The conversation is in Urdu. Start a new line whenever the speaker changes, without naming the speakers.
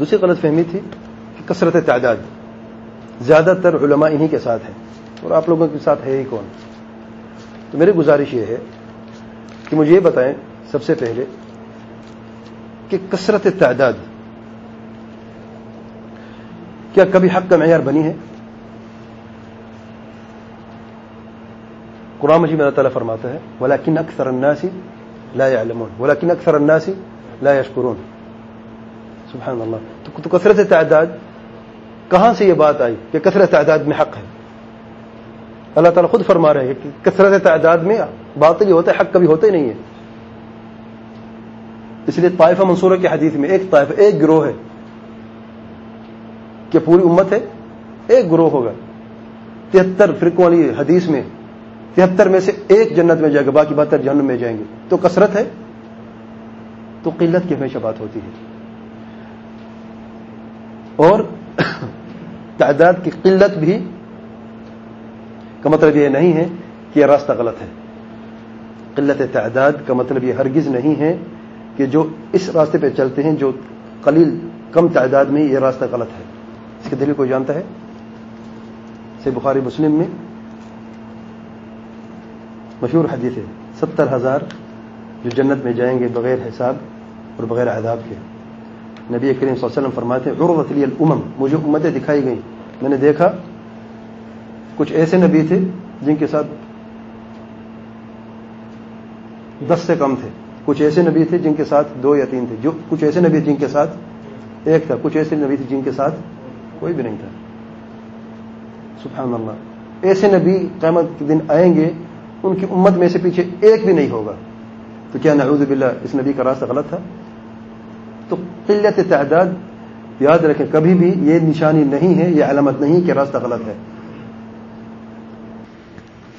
دوسری غلط فہمی تھی کہ کثرت تعداد۔ زیادہ تر علماء انہی کے ساتھ ہیں اور آپ لوگوں کے ساتھ ہے ہی کون؟ تو میری گزارش یہ ہے کہ مجھے یہ بتائیں سب سے پہلے کہ کثرت تعداد، کیا کبھی حق کا معیار بنی ہے؟ قرآن مجید میں اللہ تعالیٰ فرماتا ہے ولیکن اکثر الناس لا يعلمون ولیکن اکثر الناس لا يشکرون سبحان اللہ۔ تو کثرت تعداد، کہاں سے یہ بات آئی کہ کثرت تعداد میں حق ہے؟ اللہ تعالیٰ خود فرما رہے ہیں کہ کثرت تعداد میں باطل ہی ہوتا ہے، حق کبھی ہوتا ہی نہیں ہے۔ اس لیے طائفہ منصورہ کی حدیث میں ایک طائفہ، ایک گروہ ہے کہ پوری امت ہے، ایک گروہ ہوگا۔ تہتر فرقوں والی حدیث میں، تہتر میں سے ایک جنت میں جائے گا، باقی بہتر جہنم میں جائیں گے۔ تو کثرت ہے، تو قلت کی ہمیشہ بات ہوتی ہے۔ اور تعداد کی قلت بھی کا مطلب یہ نہیں ہے کہ یہ راستہ غلط ہے۔ قلت تعداد کا مطلب یہ ہرگز نہیں ہے کہ جو اس راستے پہ چلتے ہیں، جو قلیل کم تعداد میں یہ راستہ غلط ہے۔ اس کے دلیل کو جانتا ہے؟ سے بخاری مسلم میں مشہور حدیث ہے، ستر ہزار جو جنت میں جائیں گے بغیر حساب اور بغیر عذاب کے۔ نبی کریم صلی اللہ علیہ وسلم فرماتے ہیں، عرضت لی الامم مجھے امتیں دکھائی گئیں۔ میں نے دیکھا، کچھ ایسے نبی تھے جن کے ساتھ دس سے کم تھے۔ کچھ ایسے نبی تھے جن کے ساتھ دو یا تین تھے۔ جو کچھ ایسے نبی جن کے ساتھ ایک تھا، کچھ ایسے نبی تھے جن کے ساتھ کوئی بھی نہیں تھا۔ سبحان اللہ۔ ایسے نبی قیامت کے دن آئیں گے، ان کی امت میں سے پیچھے ایک بھی نہیں ہوگا۔ تو کیا نعوذ باللہ اس نبی کا راستہ غلط تھا؟ تو قلت تعداد، یاد رکھیں، کبھی بھی یہ نشانی نہیں ہے، یہ علامت نہیں کہ راستہ غلط ہے۔